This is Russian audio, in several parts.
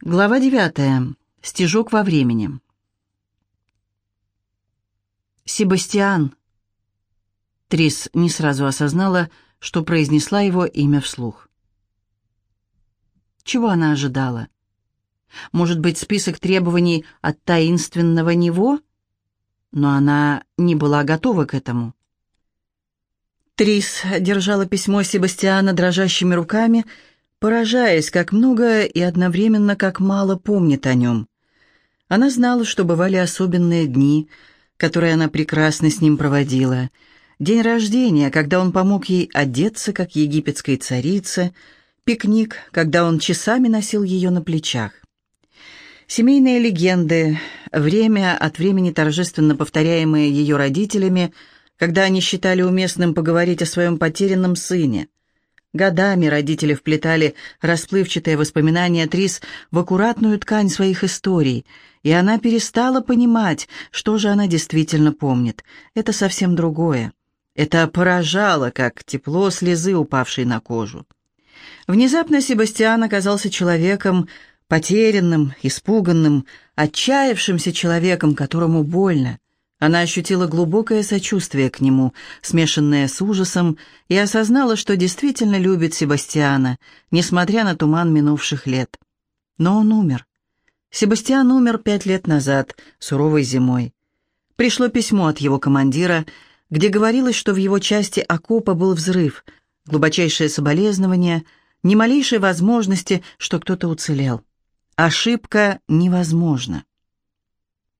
Глава девятая. Стежок во времени. Себастьян. Трис не сразу осознала, что произнесла его имя вслух. Чего она ожидала? Может быть, список требований от таинственного него? Но она не была готова к этому. Трис держала письмо Себастьяна дрожащими руками поражаясь, как много и одновременно как мало помнит о нем. Она знала, что бывали особенные дни, которые она прекрасно с ним проводила. День рождения, когда он помог ей одеться, как египетской царице, пикник, когда он часами носил ее на плечах. Семейные легенды, время от времени торжественно повторяемые ее родителями, когда они считали уместным поговорить о своем потерянном сыне – Годами родители вплетали расплывчатые воспоминания Трис в аккуратную ткань своих историй, и она перестала понимать, что же она действительно помнит. Это совсем другое. Это поражало, как тепло слезы, упавшей на кожу. Внезапно Себастьян оказался человеком, потерянным, испуганным, отчаявшимся человеком, которому больно. Она ощутила глубокое сочувствие к нему, смешанное с ужасом, и осознала, что действительно любит Себастьяна, несмотря на туман минувших лет. Но он умер. Себастьян умер пять лет назад, суровой зимой. Пришло письмо от его командира, где говорилось, что в его части окопа был взрыв, глубочайшее соболезнование, ни малейшей возможности, что кто-то уцелел. Ошибка невозможна.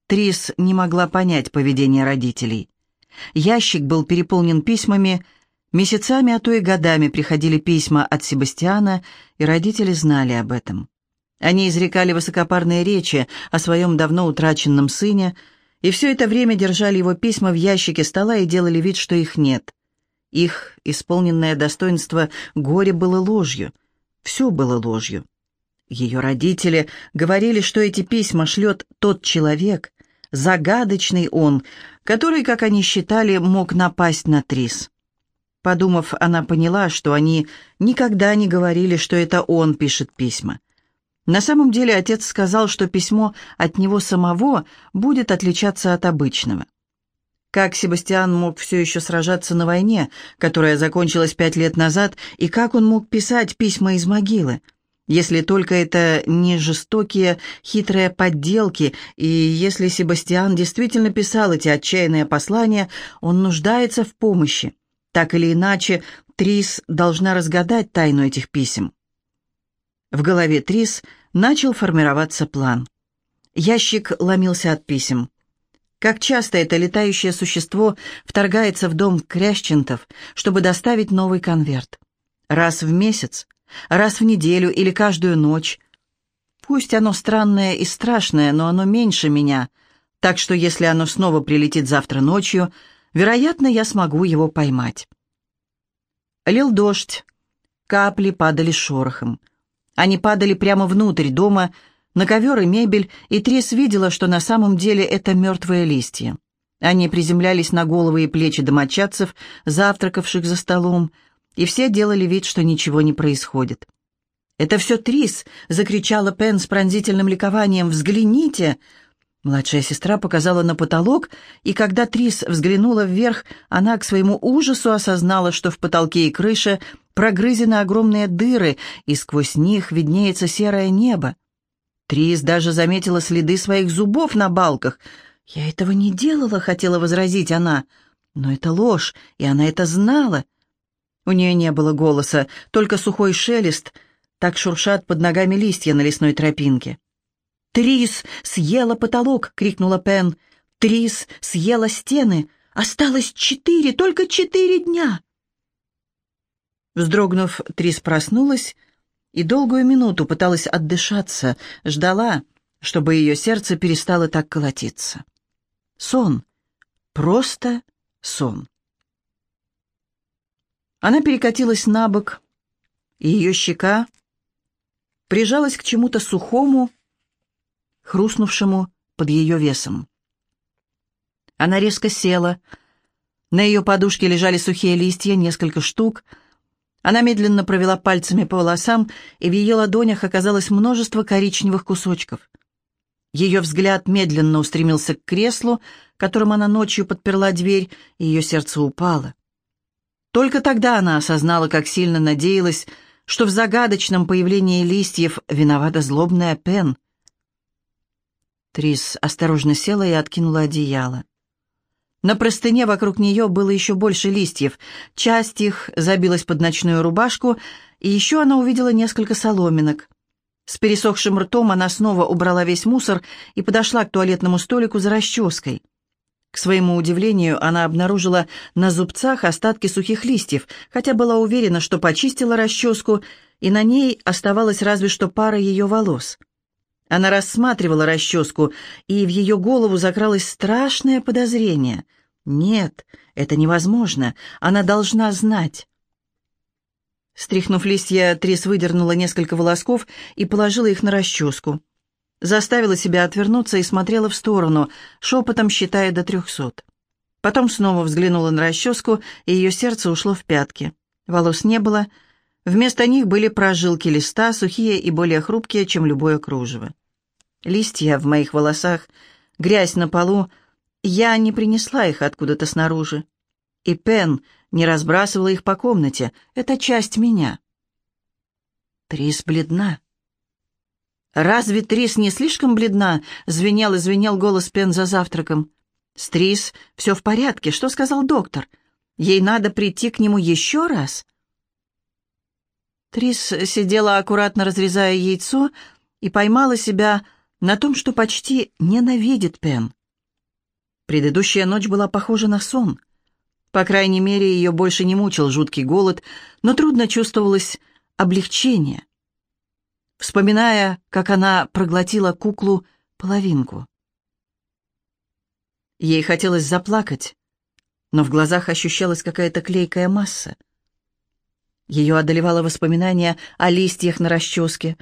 Трис не могла понять поведение родителей. Ящик был переполнен письмами, месяцами, а то и годами приходили письма от Себастьяна, и родители знали об этом. Они изрекали высокопарные речи о своем давно утраченном сыне, и все это время держали его письма в ящике стола и делали вид, что их нет. Их исполненное достоинство горе было ложью. Все было ложью. Ее родители говорили, что эти письма шлет тот человек, загадочный он, который, как они считали, мог напасть на Трис. Подумав, она поняла, что они никогда не говорили, что это он пишет письма. На самом деле отец сказал, что письмо от него самого будет отличаться от обычного. Как Себастьян мог все еще сражаться на войне, которая закончилась пять лет назад, и как он мог писать письма из могилы? Если только это не жестокие, хитрые подделки, и если Себастьян действительно писал эти отчаянные послания, он нуждается в помощи. Так или иначе, Трис должна разгадать тайну этих писем. В голове Трис начал формироваться план. Ящик ломился от писем. Как часто это летающее существо вторгается в дом Крящентов, чтобы доставить новый конверт? Раз в месяц? Раз в неделю или каждую ночь. Пусть оно странное и страшное, но оно меньше меня, так что если оно снова прилетит завтра ночью, вероятно, я смогу его поймать. Лил дождь, капли падали шорохом. Они падали прямо внутрь дома, на ковер и мебель, и Трис видела, что на самом деле это мертвые листья. Они приземлялись на головы и плечи домочадцев, завтракавших за столом, и все делали вид, что ничего не происходит. «Это все Трис!» — закричала Пен с пронзительным ликованием. «Взгляните!» Младшая сестра показала на потолок, и когда Трис взглянула вверх, она к своему ужасу осознала, что в потолке и крыше прогрызены огромные дыры, и сквозь них виднеется серое небо. Трис даже заметила следы своих зубов на балках. «Я этого не делала», — хотела возразить она. Но это ложь, и она это знала. У нее не было голоса, только сухой шелест, так шуршат под ногами листья на лесной тропинке. «Трис съела потолок!» — крикнула Пен. «Трис съела стены! Осталось четыре, только четыре дня!» Вздрогнув, Трис проснулась и долгую минуту пыталась отдышаться, ждала, чтобы ее сердце перестало так колотиться. Сон. Просто сон. Она перекатилась на бок, и ее щека прижалась к чему-то сухому, хрустнувшему под ее весом. Она резко села. На ее подушке лежали сухие листья, несколько штук. Она медленно провела пальцами по волосам, и в ее ладонях оказалось множество коричневых кусочков. Ее взгляд медленно устремился к креслу, которым она ночью подперла дверь, и ее сердце упало. Только тогда она осознала, как сильно надеялась, что в загадочном появлении листьев виновата злобная Пен. Трис осторожно села и откинула одеяло. На простыне вокруг нее было еще больше листьев. Часть их забилась под ночную рубашку, и еще она увидела несколько соломинок. С пересохшим ртом она снова убрала весь мусор и подошла к туалетному столику за расческой. К своему удивлению, она обнаружила на зубцах остатки сухих листьев, хотя была уверена, что почистила расческу, и на ней оставалась разве что пара ее волос. Она рассматривала расческу, и в ее голову закралось страшное подозрение. «Нет, это невозможно. Она должна знать». Стряхнув листья, Трис выдернула несколько волосков и положила их на расческу. Заставила себя отвернуться и смотрела в сторону, шепотом считая до трехсот. Потом снова взглянула на расческу, и ее сердце ушло в пятки. Волос не было. Вместо них были прожилки листа, сухие и более хрупкие, чем любое кружево. Листья в моих волосах, грязь на полу. Я не принесла их откуда-то снаружи. И Пен не разбрасывала их по комнате. Это часть меня. Трис бледна. «Разве Трис не слишком бледна?» — звенел и звенел голос Пен за завтраком. «С Трис все в порядке. Что сказал доктор? Ей надо прийти к нему еще раз?» Трис сидела, аккуратно разрезая яйцо, и поймала себя на том, что почти ненавидит Пен. Предыдущая ночь была похожа на сон — по крайней мере, ее больше не мучил жуткий голод, но трудно чувствовалось облегчение, вспоминая, как она проглотила куклу половинку. Ей хотелось заплакать, но в глазах ощущалась какая-то клейкая масса. Ее одолевало воспоминание о листьях на расческе,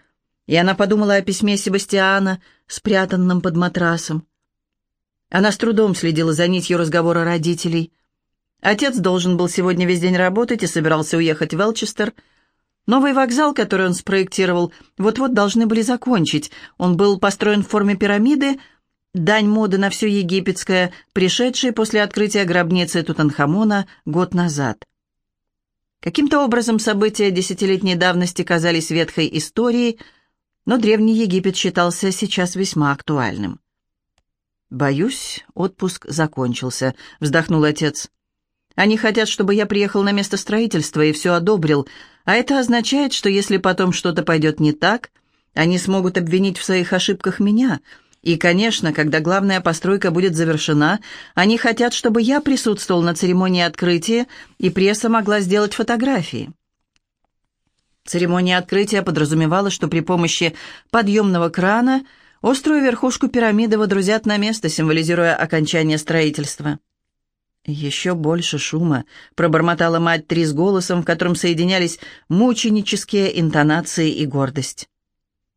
и она подумала о письме Себастьяна, спрятанном под матрасом. Она с трудом следила за нитью разговора родителей — Отец должен был сегодня весь день работать и собирался уехать в Элчестер. Новый вокзал, который он спроектировал, вот-вот должны были закончить. Он был построен в форме пирамиды, дань моды на все египетское, пришедшей после открытия гробницы Тутанхамона год назад. Каким-то образом события десятилетней давности казались ветхой историей, но Древний Египет считался сейчас весьма актуальным. «Боюсь, отпуск закончился», — вздохнул отец. Они хотят, чтобы я приехал на место строительства и все одобрил, а это означает, что если потом что-то пойдет не так, они смогут обвинить в своих ошибках меня. И, конечно, когда главная постройка будет завершена, они хотят, чтобы я присутствовал на церемонии открытия, и пресса могла сделать фотографии. Церемония открытия подразумевала, что при помощи подъемного крана острую верхушку пирамиды водрузят на место, символизируя окончание строительства. «Еще больше шума», — пробормотала мать Три с голосом, в котором соединялись мученические интонации и гордость.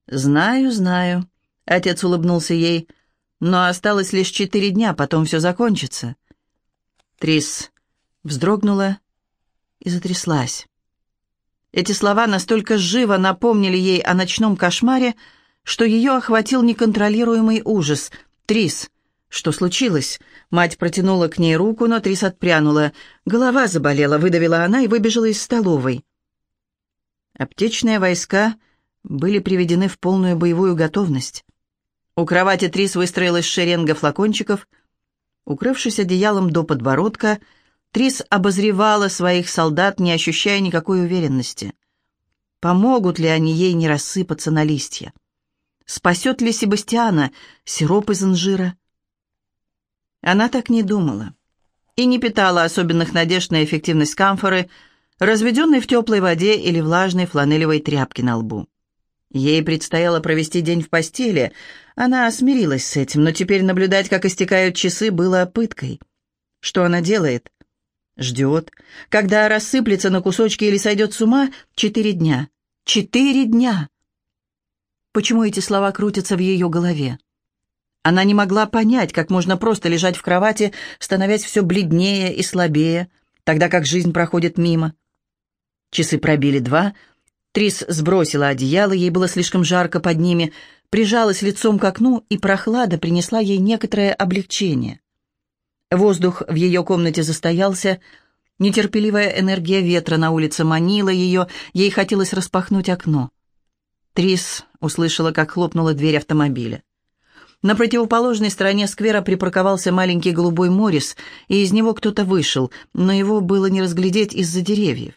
«Знаю, знаю», — отец улыбнулся ей, — «но осталось лишь четыре дня, потом все закончится». Трис вздрогнула и затряслась. Эти слова настолько живо напомнили ей о ночном кошмаре, что ее охватил неконтролируемый ужас. «Трис, «Что случилось?» Мать протянула к ней руку, но Трис отпрянула. Голова заболела, выдавила она и выбежала из столовой. Аптечные войска были приведены в полную боевую готовность. У кровати Трис выстроилась шеренга флакончиков. Укрывшись одеялом до подбородка, Трис обозревала своих солдат, не ощущая никакой уверенности. Помогут ли они ей не рассыпаться на листья? Спасет ли Себастьяна сироп из инжира? Она так не думала и не питала особенных надежд на эффективность камфоры, разведенной в теплой воде или влажной фланелевой тряпке на лбу. Ей предстояло провести день в постели. Она смирилась с этим, но теперь наблюдать, как истекают часы, было пыткой. Что она делает? Ждет. Когда рассыплется на кусочки или сойдет с ума, четыре дня. Четыре дня! Почему эти слова крутятся в ее голове? Она не могла понять, как можно просто лежать в кровати, становясь все бледнее и слабее, тогда как жизнь проходит мимо. Часы пробили два. Трис сбросила одеяло, ей было слишком жарко под ними, прижалась лицом к окну, и прохлада принесла ей некоторое облегчение. Воздух в ее комнате застоялся, нетерпеливая энергия ветра на улице манила ее, ей хотелось распахнуть окно. Трис услышала, как хлопнула дверь автомобиля. На противоположной стороне сквера припарковался маленький голубой Моррис, и из него кто-то вышел, но его было не разглядеть из-за деревьев.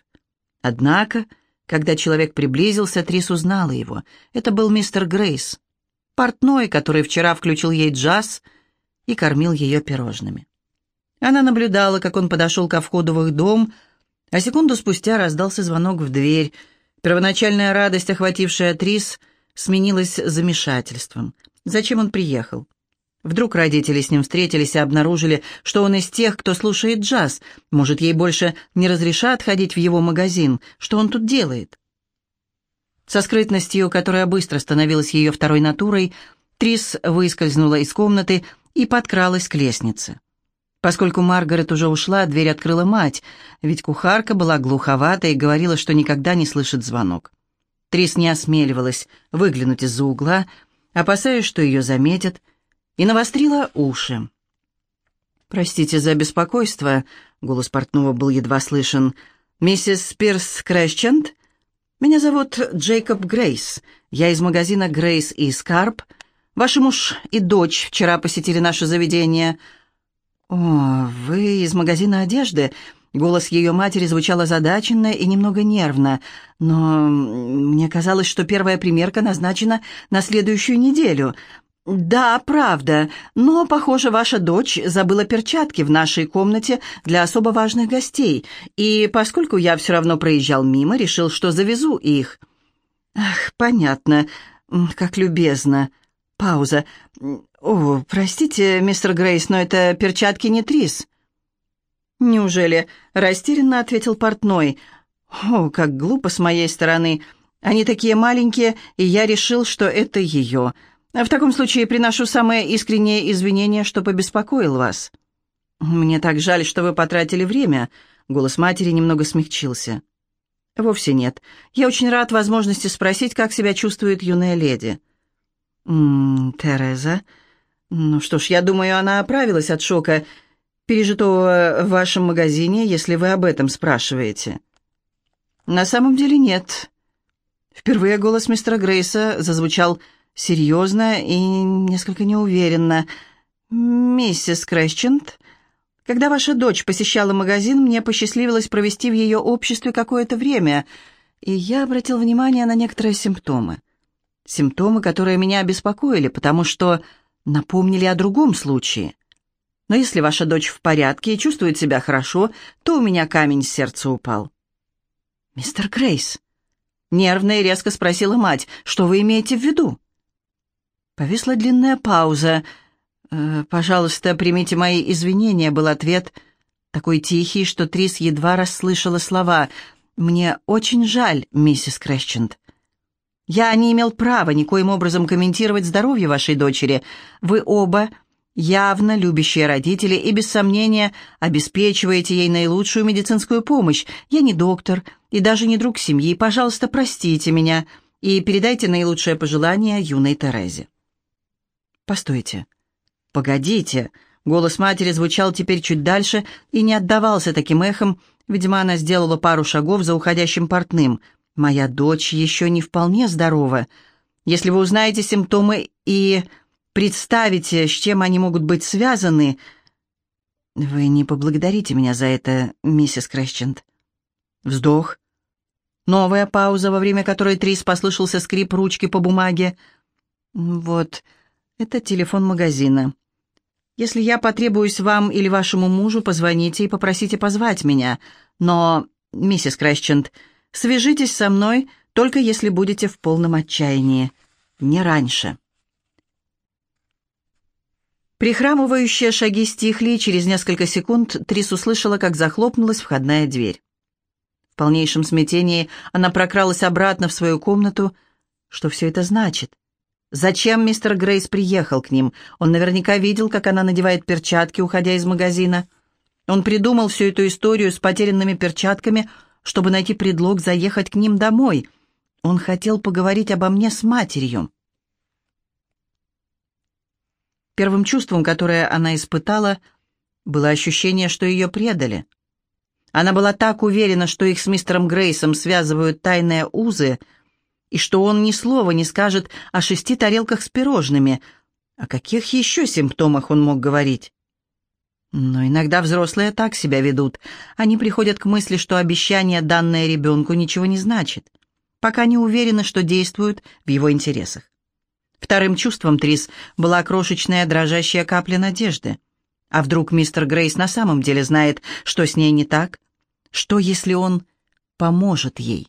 Однако, когда человек приблизился, Трис узнала его. Это был мистер Грейс, портной, который вчера включил ей джаз и кормил ее пирожными. Она наблюдала, как он подошел ко входу в их дом, а секунду спустя раздался звонок в дверь. Первоначальная радость, охватившая Трис, сменилась замешательством. Зачем он приехал? Вдруг родители с ним встретились и обнаружили, что он из тех, кто слушает джаз. Может, ей больше не разрешат ходить в его магазин? Что он тут делает? Со скрытностью, которая быстро становилась ее второй натурой, Трис выскользнула из комнаты и подкралась к лестнице. Поскольку Маргарет уже ушла, дверь открыла мать, ведь кухарка была глуховата и говорила, что никогда не слышит звонок. Трис не осмеливалась выглянуть из-за угла, опасаясь, что ее заметят, и навострила уши. «Простите за беспокойство», — голос портного был едва слышен. «Миссис Спирс Крэшчент? Меня зовут Джейкоб Грейс. Я из магазина «Грейс и Скарп». Ваши муж и дочь вчера посетили наше заведение». «О, вы из магазина одежды?» Голос ее матери звучал озадаченно и немного нервно, но мне казалось, что первая примерка назначена на следующую неделю. «Да, правда, но, похоже, ваша дочь забыла перчатки в нашей комнате для особо важных гостей, и поскольку я все равно проезжал мимо, решил, что завезу их». «Ах, понятно, как любезно». Пауза. «О, простите, мистер Грейс, но это перчатки не Трис». «Неужели?» — растерянно ответил портной. «О, как глупо с моей стороны. Они такие маленькие, и я решил, что это ее. В таком случае приношу самое искреннее извинение, что побеспокоил вас». «Мне так жаль, что вы потратили время», — голос матери немного смягчился. «Вовсе нет. Я очень рад возможности спросить, как себя чувствует юная леди». «М -м, «Тереза...» «Ну что ж, я думаю, она оправилась от шока, пережитого в вашем магазине, если вы об этом спрашиваете». «На самом деле нет». Впервые голос мистера Грейса зазвучал серьезно и несколько неуверенно. «Миссис Крэсчент, когда ваша дочь посещала магазин, мне посчастливилось провести в ее обществе какое-то время, и я обратил внимание на некоторые симптомы. Симптомы, которые меня обеспокоили, потому что напомнили о другом случае. Но если ваша дочь в порядке и чувствует себя хорошо, то у меня камень с сердца упал». «Мистер Грейс», — нервно и резко спросила мать, — «что вы имеете в виду?» Повисла длинная пауза. «Э, «Пожалуйста, примите мои извинения», — был ответ, такой тихий, что Трис едва расслышала слова. «Мне очень жаль, миссис Крэсчент. Я не имел права никоим образом комментировать здоровье вашей дочери. Вы оба явно любящие родители и, без сомнения, обеспечиваете ей наилучшую медицинскую помощь. Я не доктор и даже не друг семьи. Пожалуйста, простите меня и передайте наилучшее пожелание юной Терезе». «Постойте. Погодите». Голос матери звучал теперь чуть дальше и не отдавался таким эхом. Видимо, она сделала пару шагов за уходящим портным. «Моя дочь еще не вполне здорова. Если вы узнаете симптомы и представите, с чем они могут быть связаны...» «Вы не поблагодарите меня за это, миссис Крэсчент». Вздох. Новая пауза, во время которой Трис послышался скрип ручки по бумаге. «Вот...» Это телефон магазина. Если я потребуюсь вам или вашему мужу, позвоните и попросите позвать меня. Но, миссис Крэсчент, свяжитесь со мной, только если будете в полном отчаянии. Не раньше». Прихрамывающие шаги стихли, и через несколько секунд Трис услышала, как захлопнулась входная дверь. В полнейшем смятении она прокралась обратно в свою комнату. Что все это значит? Зачем мистер Грейс приехал к ним? Он наверняка видел, как она надевает перчатки, уходя из магазина. Он придумал всю эту историю с потерянными перчатками чтобы найти предлог заехать к ним домой. Он хотел поговорить обо мне с матерью. Первым чувством, которое она испытала, было ощущение, что ее предали. Она была так уверена, что их с мистером Грейсом связывают тайные узы, и что он ни слова не скажет о шести тарелках с пирожными. О каких еще симптомах он мог говорить? Но иногда взрослые так себя ведут. Они приходят к мысли, что обещание, данное ребенку, ничего не значит, пока не уверены, что действуют в его интересах. Вторым чувством Трис была крошечная дрожащая капля надежды. А вдруг мистер Грейс на самом деле знает, что с ней не так? Что, если он поможет ей?